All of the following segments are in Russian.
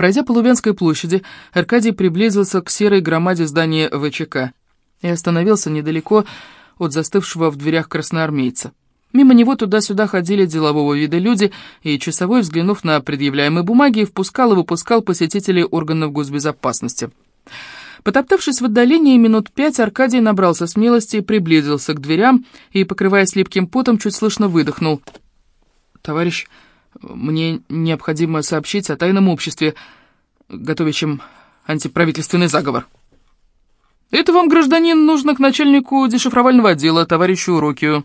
Пройдя по Лубянской площади, Аркадий приблизился к серой громаде здания ВЧК и остановился недалеко от застывшего в дверях красноармейца. Мимо него туда-сюда ходили делового вида люди, и часовой, взглянув на предъявляемые бумаги, впускал и выпускал посетителей органов госбезопасности. Потоптавшись в отдалении минут пять, Аркадий набрался смелости, приблизился к дверям и, покрываясь липким потом, чуть слышно выдохнул. «Товарищ, мне необходимо сообщить о тайном обществе, готовящем антиправительственный заговор». «Это вам, гражданин, нужно к начальнику дешифровального отдела, товарищу Рокию».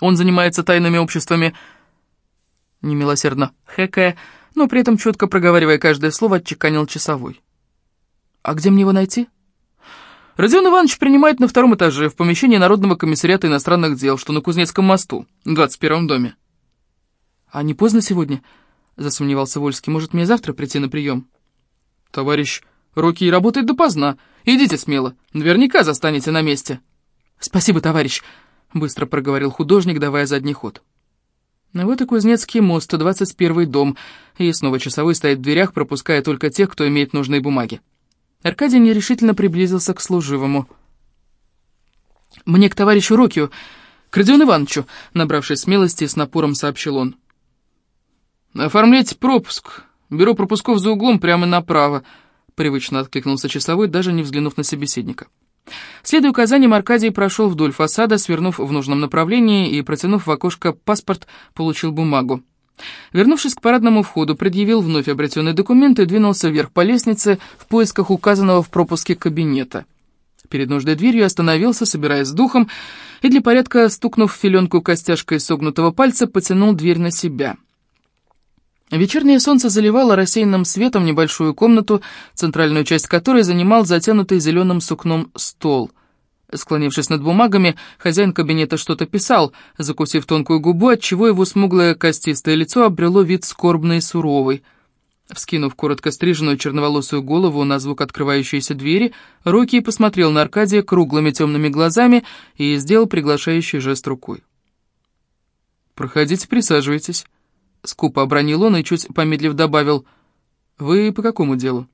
Он занимается тайными обществами, немилосердно хэкая, но при этом четко проговаривая каждое слово, отчеканил часовой. «А где мне его найти?» «Родион Иванович принимает на втором этаже, в помещении Народного комиссариата иностранных дел, что на Кузнецком мосту, в 21 доме». «А не поздно сегодня?» — засомневался Вольский. «Может, мне завтра прийти на прием?» «Товарищ, руки работает допоздна. Идите смело, наверняка застанете на месте». «Спасибо, товарищ», — быстро проговорил художник, давая задний ход. Вот и Кузнецкий мост, 21 дом, и снова часовой стоит в дверях, пропуская только тех, кто имеет нужные бумаги. Аркадий нерешительно приблизился к служивому. «Мне к товарищу Рокию, к Родиону Ивановичу», набравшись смелости, с напором сообщил он. «Оформляйте пропуск. Бюро пропусков за углом прямо направо», привычно откликнулся часовой, даже не взглянув на собеседника. Следуя указаниям, Аркадий прошел вдоль фасада, свернув в нужном направлении и, протянув в окошко паспорт, получил бумагу. Вернувшись к парадному входу, предъявил вновь обретенные документы и двинулся вверх по лестнице в поисках указанного в пропуске кабинета. Перед нужной дверью остановился, собираясь с духом, и для порядка, стукнув филенку костяшкой согнутого пальца, потянул дверь на себя. Вечернее солнце заливало рассеянным светом небольшую комнату, центральную часть которой занимал затянутый зеленым сукном стол. Склонившись над бумагами, хозяин кабинета что-то писал, закусив тонкую губу, отчего его смуглое костистое лицо обрело вид скорбный и суровый. Вскинув коротко стриженную черноволосую голову на звук открывающейся двери, Рокки посмотрел на Аркадия круглыми темными глазами и сделал приглашающий жест рукой. «Проходите, присаживайтесь». Скупо обронил он и, чуть помедлив, добавил, «Вы по какому делу?»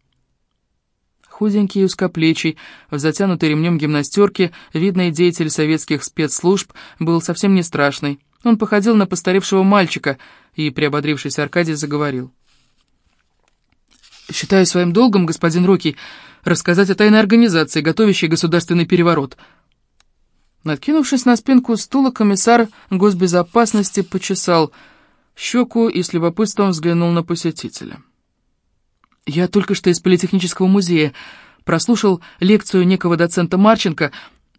Худенький узкоплечий, в затянутой ремнем гимнастерке, видный деятель советских спецслужб, был совсем не страшный. Он походил на постаревшего мальчика, и, приободрившись, Аркадий заговорил. «Считаю своим долгом, господин Руки, рассказать о тайной организации, готовящей государственный переворот». Надкинувшись на спинку стула, комиссар госбезопасности почесал – щеку и с любопытством взглянул на посетителя. «Я только что из Политехнического музея прослушал лекцию некого доцента Марченко,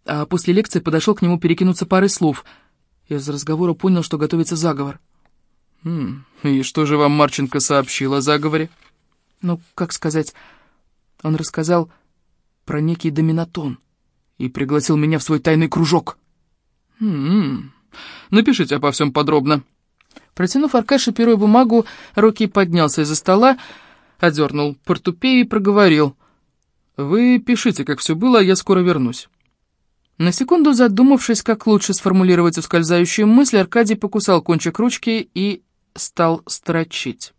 а после лекции подошел к нему перекинуться парой слов. Из разговора понял, что готовится заговор». «Хм, и что же вам Марченко сообщил о заговоре?» «Ну, как сказать, он рассказал про некий доминатон и пригласил меня в свой тайный кружок». «Хм, напишите обо всем подробно». Протянув Аркаше перо и бумагу, Рокки поднялся из-за стола, одернул портупею и проговорил. «Вы пишите, как все было, а я скоро вернусь». На секунду задумавшись, как лучше сформулировать ускользающие мысли, Аркадий покусал кончик ручки и стал строчить.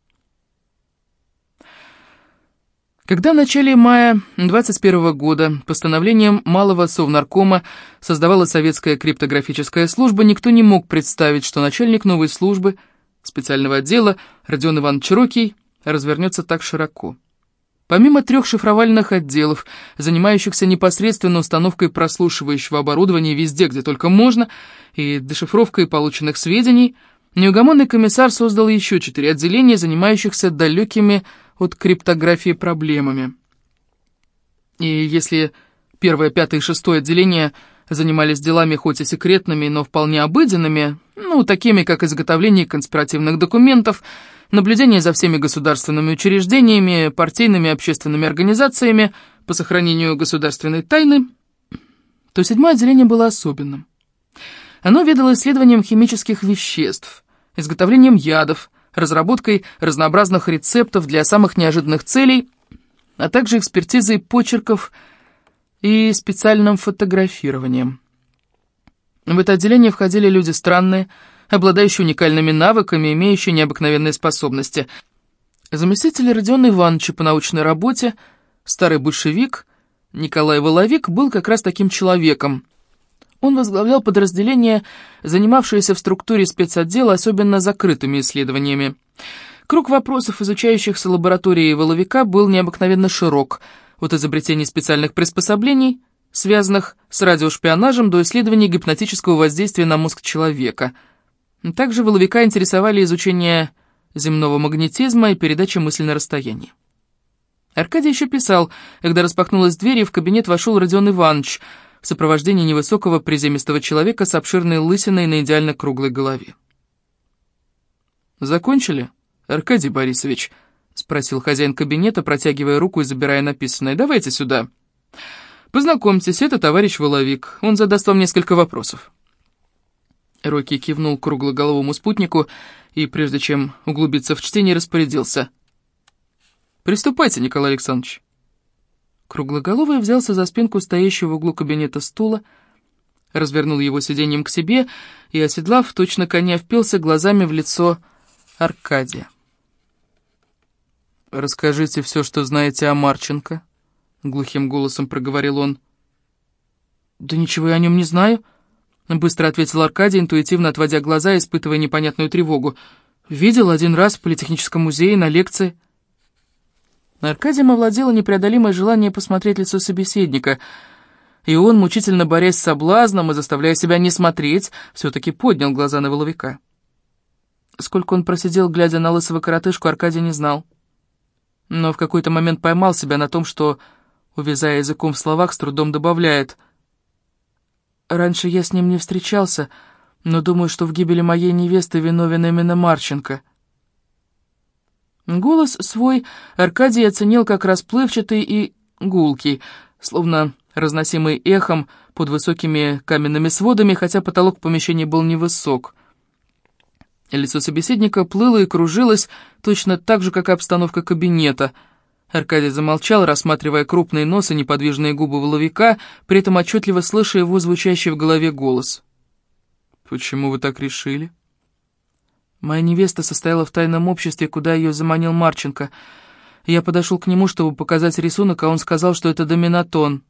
Когда в начале мая 21 года постановлением Малого Совнаркома создавалась советская криптографическая служба, никто не мог представить, что начальник новой службы, специального отдела Родион Иван Чирокий, развернется так широко. Помимо трех шифровальных отделов, занимающихся непосредственно установкой прослушивающего оборудования везде, где только можно, и дешифровкой полученных сведений, неугомонный комиссар создал еще четыре отделения, занимающихся далекими от криптографии проблемами. И если первое, пятое и шестое отделения занимались делами хоть и секретными, но вполне обыденными, ну, такими как изготовление конспиративных документов, наблюдение за всеми государственными учреждениями, партийными общественными организациями по сохранению государственной тайны, то седьмое отделение было особенным. Оно ведало исследованием химических веществ, изготовлением ядов, разработкой разнообразных рецептов для самых неожиданных целей, а также экспертизой почерков и специальным фотографированием. В это отделение входили люди странные, обладающие уникальными навыками, имеющие необыкновенные способности. Заместитель Родиона Ивановича по научной работе, старый большевик, Николай Воловик, был как раз таким человеком. Он возглавлял подразделение, занимавшееся в структуре спецотдела особенно закрытыми исследованиями. Круг вопросов, изучающихся лабораторией Воловика, был необыкновенно широк, от изобретений специальных приспособлений, связанных с радиошпионажем, до исследований гипнотического воздействия на мозг человека. Также Воловика интересовали изучение земного магнетизма и передача мысли на расстоянии. Аркадий еще писал, когда распахнулась дверь, и в кабинет вошел Родион Иванович в сопровождении невысокого приземистого человека с обширной лысиной на идеально круглой голове. «Закончили?» «Аркадий Борисович», — спросил хозяин кабинета, протягивая руку и забирая написанное, — «давайте сюда. Познакомьтесь, это товарищ Воловик, он задаст вам несколько вопросов». Рокки кивнул круглоголовому спутнику и, прежде чем углубиться в чтение, распорядился. «Приступайте, Николай Александрович». Круглоголовый взялся за спинку стоящего в углу кабинета стула, развернул его сиденьем к себе и, оседлав, точно коня впился глазами в лицо Аркадия. «Расскажите все, что знаете о Марченко», — глухим голосом проговорил он. «Да ничего я о нем не знаю», — быстро ответил Аркадий, интуитивно отводя глаза, испытывая непонятную тревогу. «Видел один раз в Политехническом музее на лекции». Аркадием овладело непреодолимое желание посмотреть лицо собеседника, и он, мучительно борясь с соблазном и заставляя себя не смотреть, все-таки поднял глаза на воловика. Сколько он просидел, глядя на лысого коротышку, Аркадий не знал но в какой-то момент поймал себя на том, что, увязая языком в словах, с трудом добавляет. «Раньше я с ним не встречался, но думаю, что в гибели моей невесты виновен именно Марченко». Голос свой Аркадий оценил как расплывчатый и гулкий, словно разносимый эхом под высокими каменными сводами, хотя потолок помещения был невысок — Лицо собеседника плыло и кружилось точно так же, как и обстановка кабинета. Аркадий замолчал, рассматривая крупный нос и неподвижные губы воловика, при этом отчетливо слыша его звучащий в голове голос. «Почему вы так решили?» «Моя невеста состояла в тайном обществе, куда ее заманил Марченко. Я подошел к нему, чтобы показать рисунок, а он сказал, что это доминатон».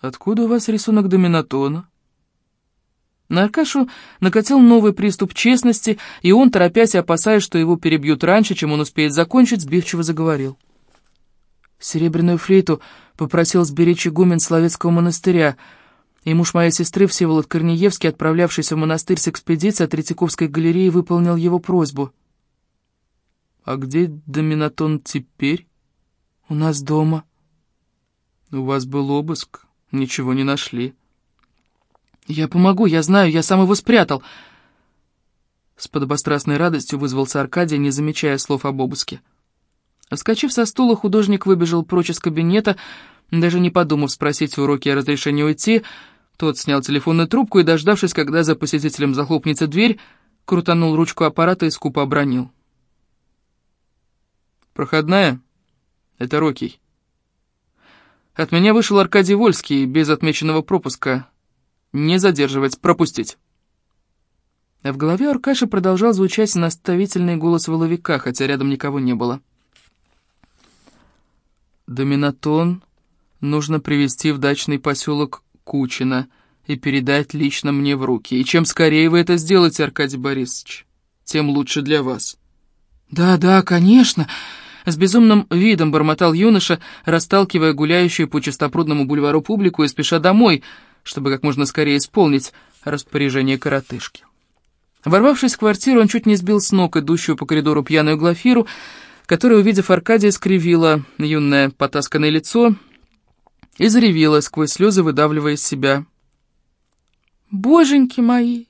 «Откуда у вас рисунок доминатона?» На Аркашу накатил новый приступ честности, и он, торопясь и опасаясь, что его перебьют раньше, чем он успеет закончить, сбивчиво заговорил. Серебряную флейту попросил сберечь игумен Славецкого монастыря, и муж моей сестры Всеволод Корнеевский, отправлявшийся в монастырь с экспедицией от Третьяковской галереи, выполнил его просьбу. «А где Доминатон теперь?» «У нас дома». «У вас был обыск, ничего не нашли». «Я помогу, я знаю, я сам его спрятал!» С подобострастной радостью вызвался Аркадий, не замечая слов об обыске. Вскочив со стула, художник выбежал прочь из кабинета, даже не подумав спросить у Роки о разрешении уйти. Тот снял телефонную трубку и, дождавшись, когда за посетителем захлопнется дверь, крутанул ручку аппарата и скупо обронил. «Проходная? Это Рокий. От меня вышел Аркадий Вольский без отмеченного пропуска. Не задерживать, пропустить. А в голове Аркаши продолжал звучать наставительный голос воловика, хотя рядом никого не было. Доминатон нужно привести в дачный поселок Кучина и передать лично мне в руки. И чем скорее вы это сделаете, Аркадий Борисович, тем лучше для вас. «Да, да, конечно!» С безумным видом бормотал юноша, расталкивая гуляющую по чистопрудному бульвару публику и спеша домой — чтобы как можно скорее исполнить распоряжение коротышки. Ворвавшись в квартиру, он чуть не сбил с ног идущую по коридору пьяную Глафиру, которая, увидев Аркадия, скривила юное потасканное лицо и заревела, сквозь слезы выдавливая из себя. «Боженьки мои!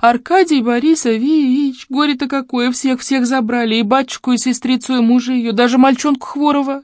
Аркадий Борисович! Горе-то какое! Всех-всех забрали! И батюшку, и сестрицу, и мужа ее, даже мальчонку Хворова!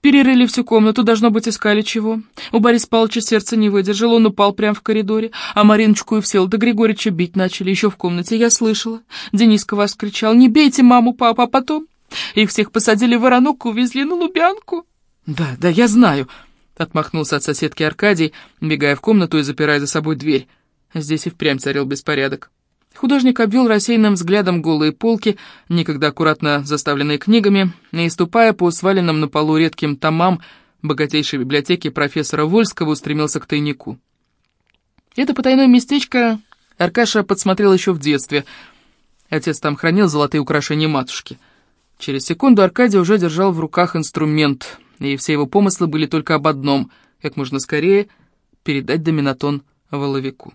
Перерыли всю комнату, должно быть, искали чего. У Бориса Павловича сердце не выдержало, он упал прямо в коридоре, а Мариночку и Всеволода Григорьевича бить начали еще в комнате. Я слышала. Дениска вас кричал, не бейте маму, папа, а потом... Их всех посадили в воронок увезли на Лубянку. Да, да, я знаю, отмахнулся от соседки Аркадий, бегая в комнату и запирая за собой дверь. Здесь и впрямь царил беспорядок. Художник обвел рассеянным взглядом голые полки, некогда аккуратно заставленные книгами, и, ступая по сваленным на полу редким томам богатейшей библиотеки профессора Вольского, устремился к тайнику. Это потайное местечко Аркаша подсмотрел еще в детстве. Отец там хранил золотые украшения матушки. Через секунду Аркадий уже держал в руках инструмент, и все его помыслы были только об одном — как можно скорее передать доминатон воловику.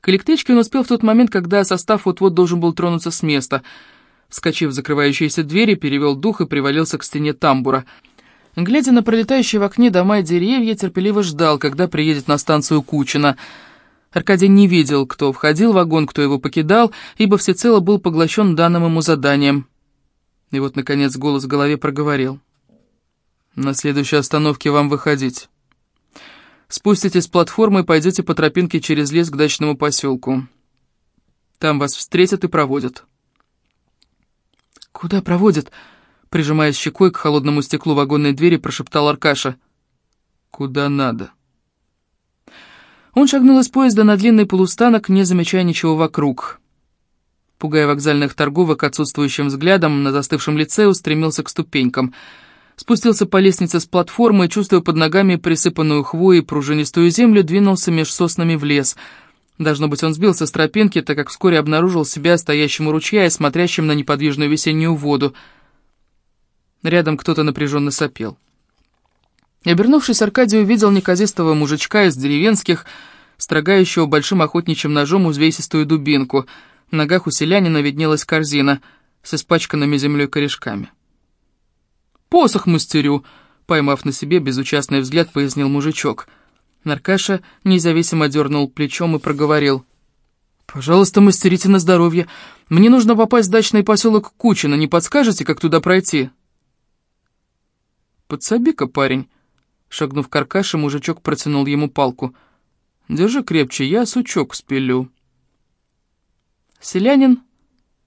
К электричке он успел в тот момент, когда состав вот-вот должен был тронуться с места. Вскочив в закрывающиеся двери, перевел дух и привалился к стене тамбура. Глядя на пролетающие в окне дома и деревья, терпеливо ждал, когда приедет на станцию Кучина. Аркадий не видел, кто входил в вагон, кто его покидал, ибо всецело был поглощен данным ему заданием. И вот, наконец, голос в голове проговорил. «На следующей остановке вам выходить». Спуститесь с платформы и пойдете по тропинке через лес к дачному поселку. Там вас встретят и проводят». «Куда проводят?» Прижимаясь щекой к холодному стеклу вагонной двери, прошептал Аркаша. «Куда надо». Он шагнул из поезда на длинный полустанок, не замечая ничего вокруг. Пугая вокзальных торговок отсутствующим взглядом, на застывшем лице устремился к ступенькам — спустился по лестнице с платформы чувствуя под ногами присыпанную хвоей и пружинистую землю, двинулся меж соснами в лес. Должно быть, он сбился с тропинки, так как вскоре обнаружил себя стоящим у ручья и смотрящим на неподвижную весеннюю воду. Рядом кто-то напряженно сопел. Обернувшись, Аркадий увидел неказистого мужичка из деревенских, строгающего большим охотничьим ножом узвесистую дубинку. В ногах у селянина виднелась корзина с испачканными землей корешками. «Посох мастерю!» — поймав на себе безучастный взгляд, пояснил мужичок. Наркаша независимо дернул плечом и проговорил. «Пожалуйста, мастерите на здоровье. Мне нужно попасть в дачный поселок Кучино. Не подскажете, как туда пройти?» «Подсоби-ка, парень!» Шагнув к Аркаше, мужичок протянул ему палку. «Держи крепче, я сучок спилю». Селянин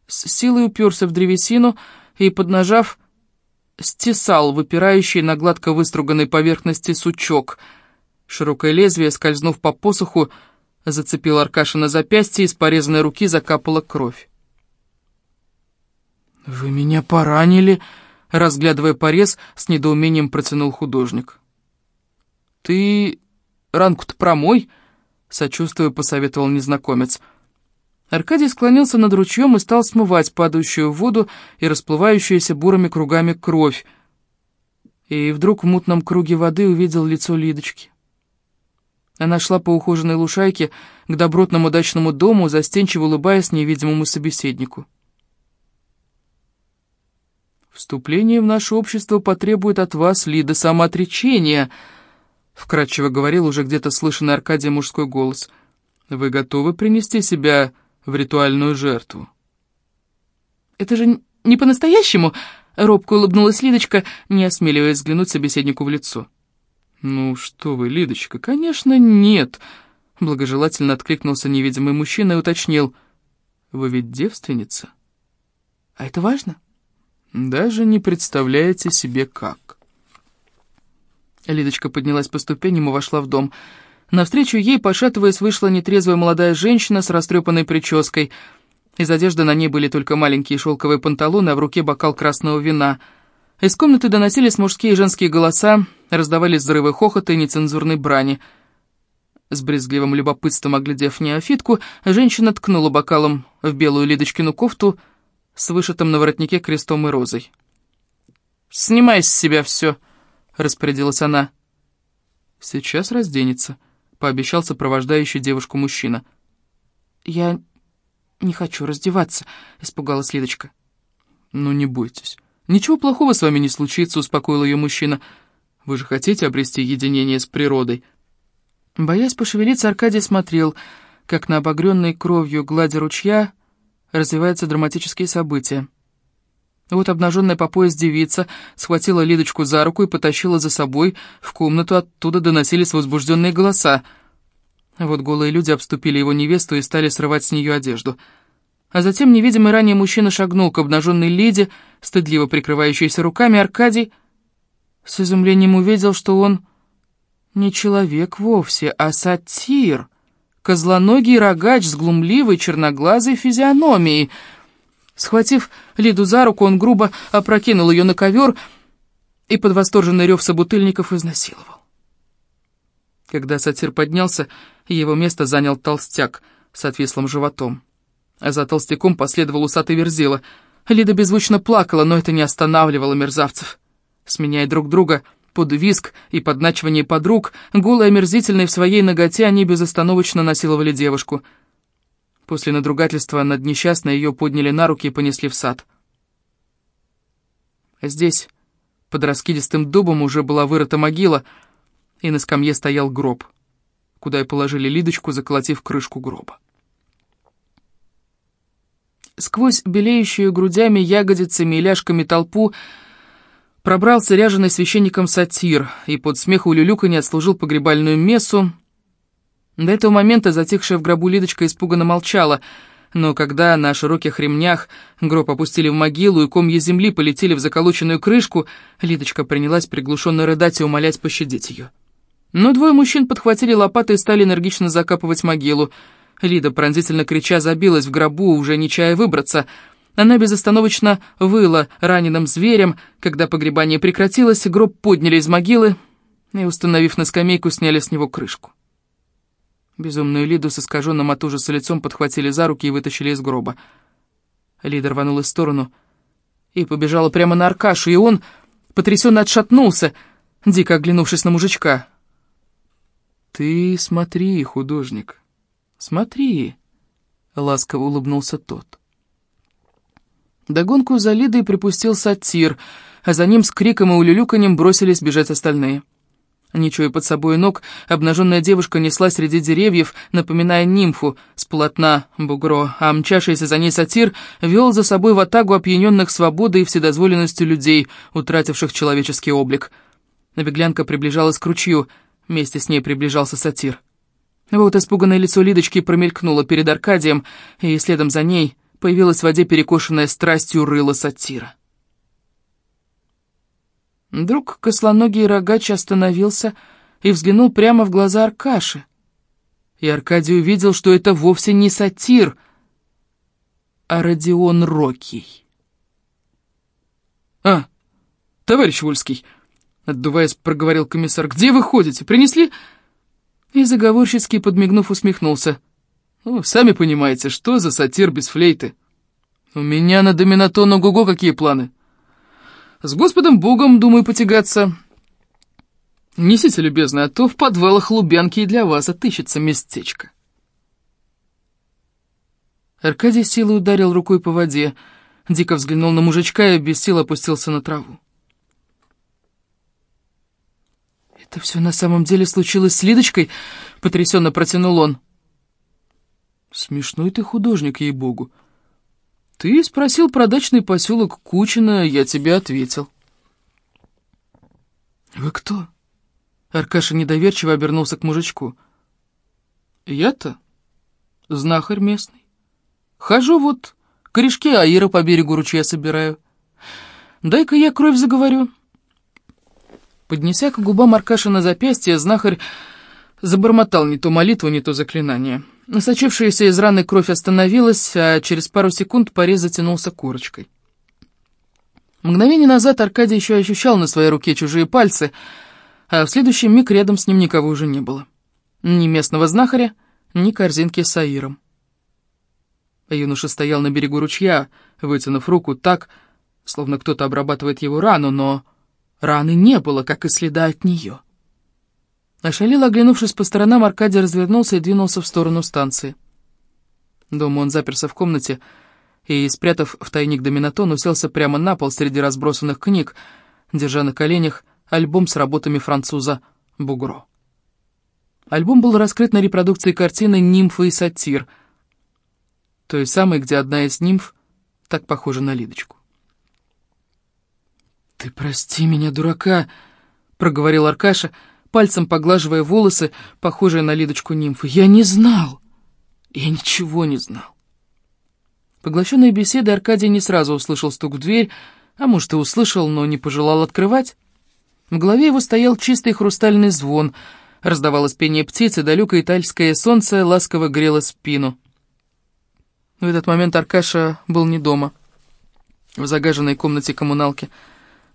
с силой уперся в древесину и, поднажав, стесал выпирающий на гладко выструганной поверхности сучок. Широкое лезвие, скользнув по посоху, зацепил Аркаша на запястье, и с порезанной руки закапала кровь. «Вы меня поранили!» — разглядывая порез, с недоумением протянул художник. «Ты ранку-то промой?» — сочувствуя посоветовал незнакомец — Аркадий склонился над ручьем и стал смывать падающую воду и расплывающуюся бурыми кругами кровь. И вдруг в мутном круге воды увидел лицо Лидочки. Она шла по ухоженной лужайке к добротному дачному дому, застенчиво улыбаясь невидимому собеседнику. «Вступление в наше общество потребует от вас, Лида, самоотречения», — вкратчиво говорил уже где-то слышанный Аркадий мужской голос. «Вы готовы принести себя в ритуальную жертву. «Это же не по-настоящему?» — робко улыбнулась Лидочка, не осмеливаясь взглянуть собеседнику в лицо. «Ну что вы, Лидочка, конечно, нет!» — благожелательно откликнулся невидимый мужчина и уточнил. «Вы ведь девственница?» «А это важно?» «Даже не представляете себе, как». Лидочка поднялась по ступеням и вошла в дом — Навстречу ей, пошатываясь, вышла нетрезвая молодая женщина с растрепанной прической. Из одежды на ней были только маленькие шелковые панталоны, а в руке бокал красного вина. Из комнаты доносились мужские и женские голоса, раздавались взрывы хохота и нецензурной брани. С брезгливым любопытством оглядев неофитку, женщина ткнула бокалом в белую Лидочкину кофту с вышитым на воротнике крестом и розой. «Снимай с себя все», — распорядилась она. «Сейчас разденется», — пообещал сопровождающий девушку мужчина. «Я не хочу раздеваться», — испугалась Лидочка. «Ну, не бойтесь. Ничего плохого с вами не случится», — успокоил ее мужчина. «Вы же хотите обрести единение с природой?» Боясь пошевелиться, Аркадий смотрел, как на обогренной кровью глади ручья развиваются драматические события. Вот обнаженная по пояс девица схватила Лидочку за руку и потащила за собой в комнату, оттуда доносились возбужденные голоса. Вот голые люди обступили его невесту и стали срывать с нее одежду. А затем невидимый ранее мужчина шагнул к обнаженной Лиде, стыдливо прикрывающейся руками, Аркадий с изумлением увидел, что он не человек вовсе, а сатир, козлоногий рогач с глумливой черноглазой физиономией. Схватив Лиду за руку, он грубо опрокинул ее на ковер и под восторженный рев собутыльников изнасиловал. Когда сатир поднялся, его место занял толстяк с отвислым животом. А за толстяком последовал усатый верзила. Лида беззвучно плакала, но это не останавливало мерзавцев. Сменяя друг друга, под виск и подначивание подруг, голой омерзительной в своей ноготе, они безостановочно насиловали девушку. После надругательства над несчастной ее подняли на руки и понесли в сад. Здесь, под раскидистым дубом, уже была вырыта могила, и на скамье стоял гроб, куда и положили Лидочку, заколотив крышку гроба. Сквозь белеющую грудями, ягодицами и ляжками толпу пробрался ряженый священником сатир и под смех улюлюканье отслужил погребальную мессу. До этого момента затихшая в гробу Лидочка испуганно молчала, но когда на широких ремнях гроб опустили в могилу и комья земли полетели в заколоченную крышку, Лидочка принялась приглушенно рыдать и умолять пощадить ее. Но двое мужчин подхватили лопаты и стали энергично закапывать могилу. Лида, пронзительно крича, забилась в гробу, уже не чая выбраться. Она безостановочно выла раненым зверем. Когда погребание прекратилось, гроб подняли из могилы и, установив на скамейку, сняли с него крышку. Безумную Лиду с искаженным от ужаса лицом подхватили за руки и вытащили из гроба. Лида рванула в сторону и побежала прямо на Аркашу, и он потрясенно отшатнулся, дико оглянувшись на мужичка. «Ты смотри, художник, смотри», — ласково улыбнулся тот. Догонку за Лидой припустил сатир, а за ним с криком и улюлюканьем бросились бежать остальные. Ничего и под собой ног, обнаженная девушка несла среди деревьев, напоминая нимфу с полотна бугро, а мчавшийся за ней сатир вел за собой в атагу опьяненных свободой и вседозволенностью людей, утративших человеческий облик. Набеглянка приближалась к ручью — Вместе с ней приближался сатир. Вот испуганное лицо Лидочки промелькнуло перед Аркадием, и следом за ней появилась в воде перекошенная страстью рыло сатира. Вдруг кослоногий рогач остановился и взглянул прямо в глаза Аркаши. И Аркадий увидел, что это вовсе не сатир, а Родион Рокий. «А, товарищ Вольский!» Отдуваясь, проговорил комиссар. «Где вы ходите? Принесли?» И заговорщицки, подмигнув, усмехнулся. «Ну, сами понимаете, что за сатир без флейты? У меня на доминатону Гуго какие планы? С Господом Богом, думаю, потягаться. Несите, любезно, а то в подвалах Лубянки и для вас отыщется местечко». Аркадий силой ударил рукой по воде, дико взглянул на мужичка и без сил опустился на траву. «Это все на самом деле случилось с Лидочкой?» — потрясенно протянул он. «Смешной ты художник, ей-богу. Ты спросил про дачный поселок Кучина, я тебе ответил». «Вы кто?» Аркаша недоверчиво обернулся к мужичку. «Я-то знахарь местный. Хожу вот, корешки аира по берегу ручья собираю. Дай-ка я кровь заговорю». Поднеся к губам Аркаша на запястье, знахарь забормотал не то молитву, не то заклинание. Насочившаяся из раны кровь остановилась, а через пару секунд порез затянулся корочкой. Мгновение назад Аркадий еще ощущал на своей руке чужие пальцы, а в следующий миг рядом с ним никого уже не было. Ни местного знахаря, ни корзинки с аиром. Юноша стоял на берегу ручья, вытянув руку так, словно кто-то обрабатывает его рану, но Раны не было, как и следа от нее. Ошалело оглянувшись по сторонам, Аркадий развернулся и двинулся в сторону станции. Дома он заперся в комнате и, спрятав в тайник доминатон, уселся прямо на пол среди разбросанных книг, держа на коленях альбом с работами француза Бугро. Альбом был раскрыт на репродукции картины «Нимфа и сатир», той самой, где одна из нимф так похожа на Лидочку. «Ты прости меня, дурака», — проговорил Аркаша, пальцем поглаживая волосы, похожие на Лидочку нимфы. «Я не знал. Я ничего не знал». Поглощенной беседой Аркадий не сразу услышал стук в дверь, а может и услышал, но не пожелал открывать. В голове его стоял чистый хрустальный звон, Раздавалось пение птиц, и далекое итальское солнце ласково грело спину. В этот момент Аркаша был не дома, в загаженной комнате коммуналки.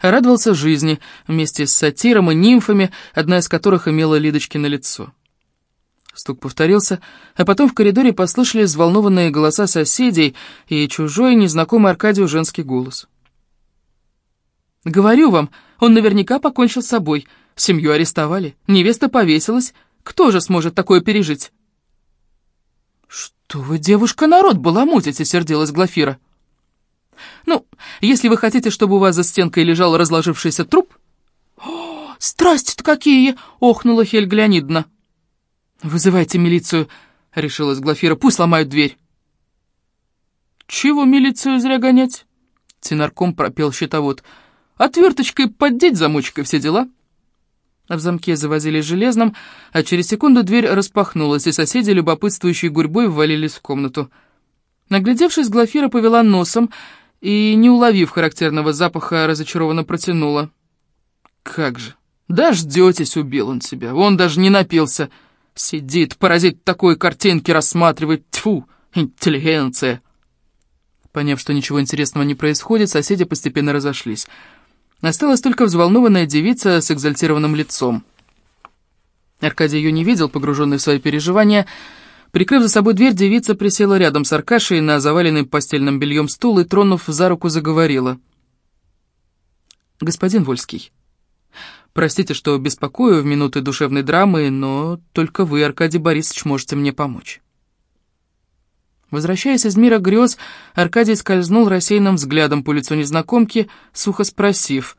Радовался жизни вместе с сатиром и нимфами, одна из которых имела Лидочки на лицо. Стук повторился, а потом в коридоре послышались взволнованные голоса соседей и чужой, незнакомый Аркадию женский голос. «Говорю вам, он наверняка покончил с собой», Семью арестовали, невеста повесилась. Кто же сможет такое пережить?» «Что вы, девушка, народ баламутите?» — сердилась Глафира. «Ну, если вы хотите, чтобы у вас за стенкой лежал разложившийся труп...» «О, страсти-то какие!» — охнула Хельга Леонидовна. «Вызывайте милицию», — решилась Глафира. «Пусть ломают дверь». «Чего милицию зря гонять?» — тенарком пропел щитовод. «Отверточкой поддеть замочкой все дела». В замке завозили железным, а через секунду дверь распахнулась, и соседи, любопытствующие гурьбой, ввалились в комнату. Наглядевшись, Глафира повела носом и, не уловив характерного запаха, разочарованно протянула. «Как же! Дождетесь, убил он себя! Он даже не напился! Сидит, паразит такой картинки рассматривает! Тьфу! Интеллигенция!» Поняв, что ничего интересного не происходит, соседи постепенно разошлись. Осталась только взволнованная девица с экзальтированным лицом. Аркадий ее не видел, погруженный в свои переживания. Прикрыв за собой дверь, девица присела рядом с Аркашей на заваленный постельным бельем стул и, тронув за руку, заговорила. «Господин Вольский, простите, что беспокою в минуты душевной драмы, но только вы, Аркадий Борисович, можете мне помочь». Возвращаясь из мира грез, Аркадий скользнул рассеянным взглядом по лицу незнакомки, сухо спросив,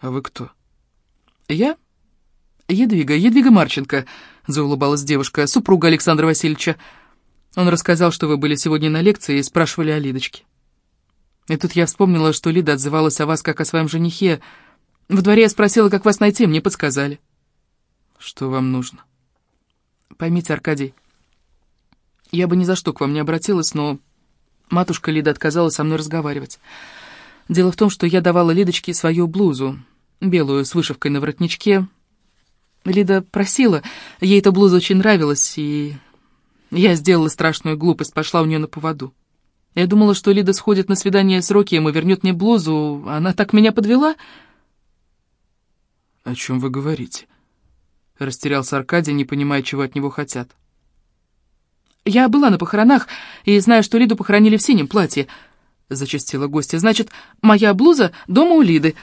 «А вы кто?» «Я?» «Едвига, Едвига Марченко», — заулыбалась девушка, супруга Александра Васильевича. Он рассказал, что вы были сегодня на лекции и спрашивали о Лидочке. И тут я вспомнила, что Лида отзывалась о вас как о своем женихе. В дворе я спросила, как вас найти, мне подсказали. Что вам нужно? Поймите, Аркадий, я бы ни за что к вам не обратилась, но матушка Лида отказалась со мной разговаривать. Дело в том, что я давала Лидочке свою блузу, белую, с вышивкой на воротничке. Лида просила, ей эта блуза очень нравилась, и я сделала страшную глупость, пошла у нее на поводу. Я думала, что Лида сходит на свидание с Рокием и вернет мне блузу. Она так меня подвела. «О чем вы говорите?» Растерялся Аркадий, не понимая, чего от него хотят. «Я была на похоронах и знаю, что Лиду похоронили в синем платье», — зачастила гостья. «Значит, моя блуза дома у Лиды.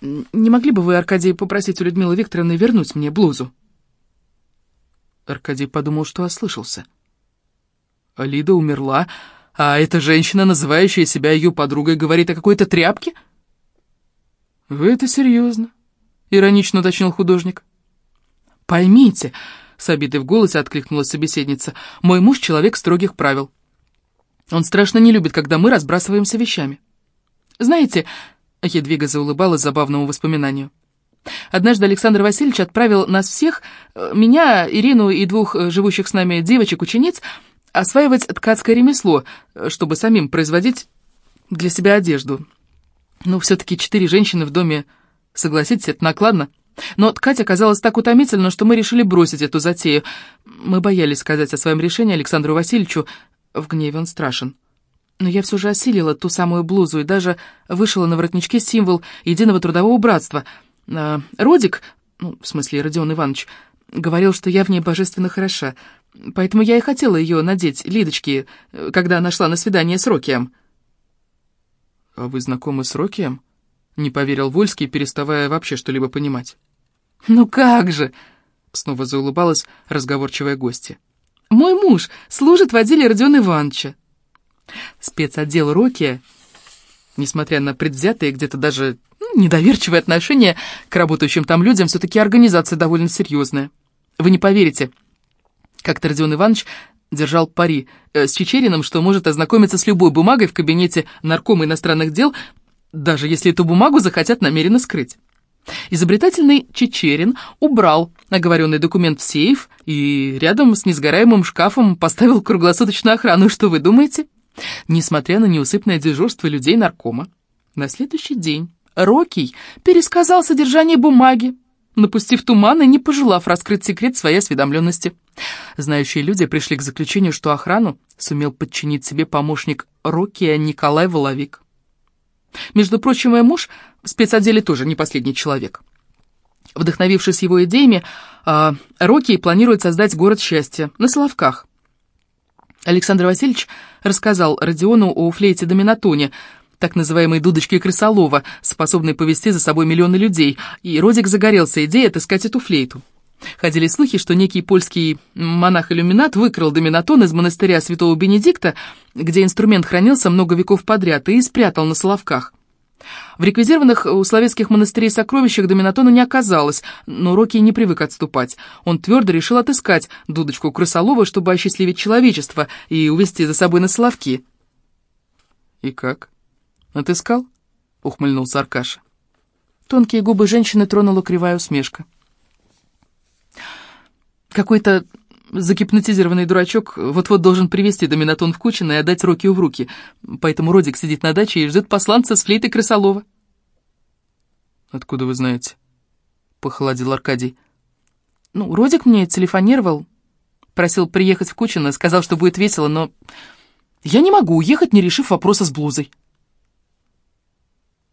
Не могли бы вы, Аркадий, попросить у Людмилы Викторовны вернуть мне блузу?» Аркадий подумал, что ослышался. А Лида умерла, а эта женщина, называющая себя ее подругой, говорит о какой-то тряпке? «Вы это серьезно?» — иронично уточнил художник. «Поймите...» С обидой в голосе откликнулась собеседница. «Мой муж — человек строгих правил. Он страшно не любит, когда мы разбрасываемся вещами. Знаете...» — Едвига заулыбалась забавному воспоминанию. «Однажды Александр Васильевич отправил нас всех, э, меня, Ирину и двух э, живущих с нами девочек-учениц, осваивать ткацкое ремесло, э, чтобы самим производить для себя одежду. Ну, все-таки четыре женщины в доме, согласитесь, это накладно». Но ткать оказалась так утомительно, что мы решили бросить эту затею. Мы боялись сказать о своем решении Александру Васильевичу. В гневе он страшен. Но я все же осилила ту самую блузу и даже вышила на воротничке символ единого трудового братства. А, Родик, ну, в смысле Родион Иванович, говорил, что я в ней божественно хороша. Поэтому я и хотела ее надеть, Лидочке, когда она шла на свидание с Рокием. «А вы знакомы с Рокием?» — не поверил Вольский, переставая вообще что-либо понимать. «Ну как же!» — снова заулыбалась разговорчивая гостья. «Мой муж служит в отделе Родиона Ивановича. Спецотдел Рокия, несмотря на предвзятые, где-то даже ну, недоверчивые отношения к работающим там людям, все-таки организация довольно серьезная. Вы не поверите, как-то Родион Иванович держал пари э, с Чечериным, что может ознакомиться с любой бумагой в кабинете наркома иностранных дел, даже если эту бумагу захотят намеренно скрыть. Изобретательный Чечерин убрал оговоренный документ в сейф и рядом с несгораемым шкафом поставил круглосуточную охрану. Что вы думаете? Несмотря на неусыпное дежурство людей наркома, на следующий день Рокий пересказал содержание бумаги напустив туман и не пожелав раскрыть секрет своей осведомленности. Знающие люди пришли к заключению, что охрану сумел подчинить себе помощник Рокия Николай Воловик. Между прочим, мой муж в спецотделе тоже не последний человек. Вдохновившись его идеями, а, Рокки планирует создать город счастья на Соловках. Александр Васильевич рассказал Родиону о флейте Доминатоне, так называемой дудочке Крысолова, способной повести за собой миллионы людей, и Родик загорелся идеей отыскать эту флейту. Ходили слухи, что некий польский монах-иллюминат выкрал доминатон из монастыря святого Бенедикта, где инструмент хранился много веков подряд, и спрятал на Соловках. В реквизированных у славянских монастырей сокровищах доминатона не оказалось, но Рокки не привык отступать. Он твердо решил отыскать дудочку Крысолова, чтобы осчастливить человечество и увести за собой на Соловки. «И как? Отыскал?» — ухмыльнулся Аркаша. Тонкие губы женщины тронула кривая усмешка. Какой-то Загипнотизированный дурачок вот-вот должен привести доминатон в Кучино и отдать Рокию в руки, поэтому Родик сидит на даче и ждет посланца с флейтой Крысолова. «Откуда вы знаете?» — похолодел Аркадий. «Ну, Родик мне телефонировал, просил приехать в Кучино, сказал, что будет весело, но я не могу уехать, не решив вопроса с блузой».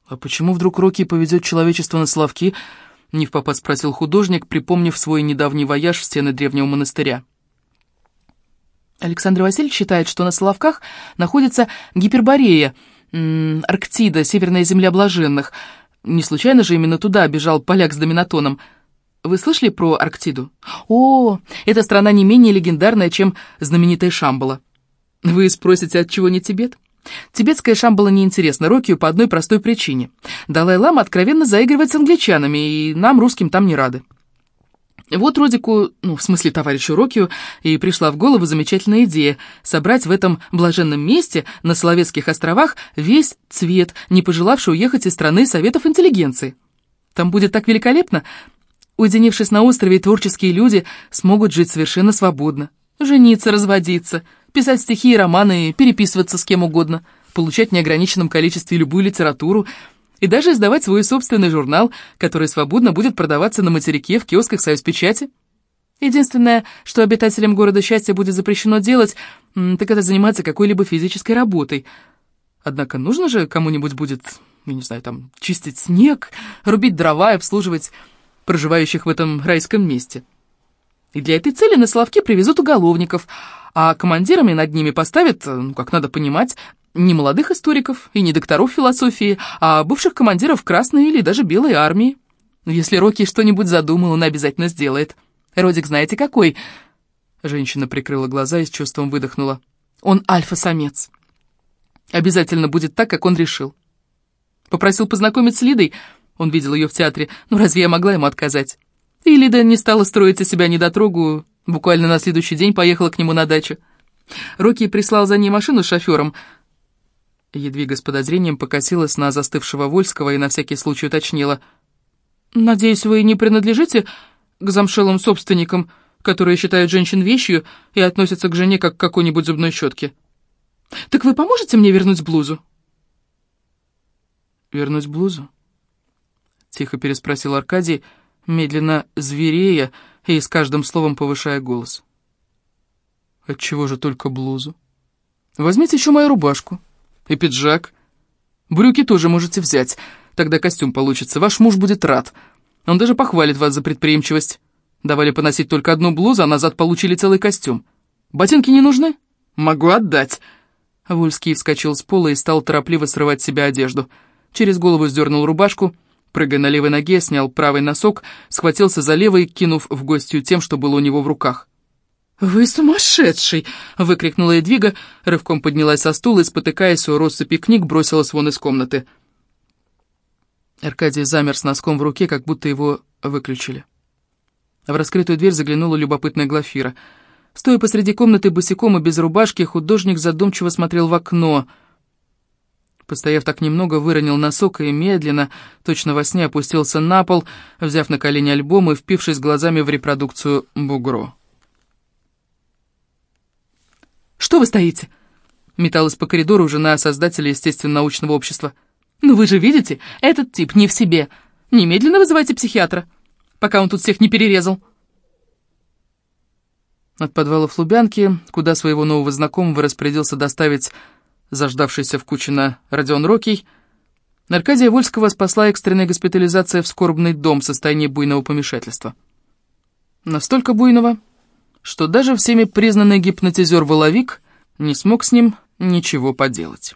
«А почему вдруг Рокки поведет человечество на Славки?» — не в попад спросил художник, припомнив свой недавний вояж в стены древнего монастыря. Александр Васильевич считает, что на Соловках находится Гиперборея, Арктида, северная земля блаженных. Не случайно же именно туда бежал поляк с доминатоном. Вы слышали про Арктиду? О, эта страна не менее легендарная, чем знаменитая Шамбала. Вы спросите, от чего не Тибет? Тибетская Шамбала неинтересна Рокию по одной простой причине. Далай-лама откровенно заигрывает с англичанами, и нам, русским, там не рады. Вот Родику, ну, в смысле товарищу Рокию, и пришла в голову замечательная идея собрать в этом блаженном месте, на Соловецких островах, весь цвет, не пожелавший уехать из страны советов интеллигенции. Там будет так великолепно. Уединившись на острове, творческие люди смогут жить совершенно свободно. Жениться, разводиться, писать стихи и романы, переписываться с кем угодно, получать в неограниченном количестве любую литературу — и даже издавать свой собственный журнал, который свободно будет продаваться на материке в киосках «Союз Печати». Единственное, что обитателям города счастья будет запрещено делать, так это заниматься какой-либо физической работой. Однако нужно же кому-нибудь будет, я не знаю, там, чистить снег, рубить дрова и обслуживать проживающих в этом райском месте. И для этой цели на Славке привезут уголовников, а командирами над ними поставят, ну, как надо понимать, не молодых историков и не докторов философии, а бывших командиров Красной или даже Белой армии. Если Рокки что-нибудь задумал, он обязательно сделает. Родик знаете какой?» Женщина прикрыла глаза и с чувством выдохнула. «Он альфа-самец. Обязательно будет так, как он решил. Попросил познакомить с Лидой, он видел ее в театре, ну разве я могла ему отказать? И Лида не стала строить из себя недотрогу, буквально на следующий день поехала к нему на дачу. Рокки прислал за ней машину с шофером, Едвига с подозрением покосилась на застывшего Вольского и на всякий случай уточнила. «Надеюсь, вы не принадлежите к замшелым собственникам, которые считают женщин вещью и относятся к жене как к какой-нибудь зубной щетке? Так вы поможете мне вернуть блузу?» «Вернуть блузу?» — тихо переспросил Аркадий, медленно зверея и с каждым словом повышая голос. «Отчего же только блузу? Возьмите еще мою рубашку». И пиджак. Брюки тоже можете взять. Тогда костюм получится. Ваш муж будет рад. Он даже похвалит вас за предприимчивость. Давали поносить только одну блузу, а назад получили целый костюм. Ботинки не нужны? Могу отдать. Вольский вскочил с пола и стал торопливо срывать с себя одежду. Через голову сдернул рубашку, прыгая на левой ноге, снял правый носок, схватился за левый, кинув в гостью тем, что было у него в руках. «Вы сумасшедший!» — выкрикнула Эдвига, рывком поднялась со стула и, спотыкаясь у россыпи книг, бросилась вон из комнаты. Аркадий замер с носком в руке, как будто его выключили. В раскрытую дверь заглянула любопытная Глафира. Стоя посреди комнаты босиком и без рубашки, художник задумчиво смотрел в окно. Постояв так немного, выронил носок и медленно, точно во сне, опустился на пол, взяв на колени альбом и впившись глазами в репродукцию «Бугро». Что вы стоите?» Металась по коридору жена создателя естественно-научного общества. «Ну вы же видите, этот тип не в себе. Немедленно вызывайте психиатра. пока он тут всех не перерезал. От подвалов Лубянки, куда своего нового знакомого распорядился доставить заждавшийся в Кучино Родион Рокий, Аркадия Вольского спасла экстренная госпитализация в скорбный дом в состоянии буйного помешательства. Настолько буйного, что даже всеми признанный гипнотизер-воловик не смог с ним ничего поделать.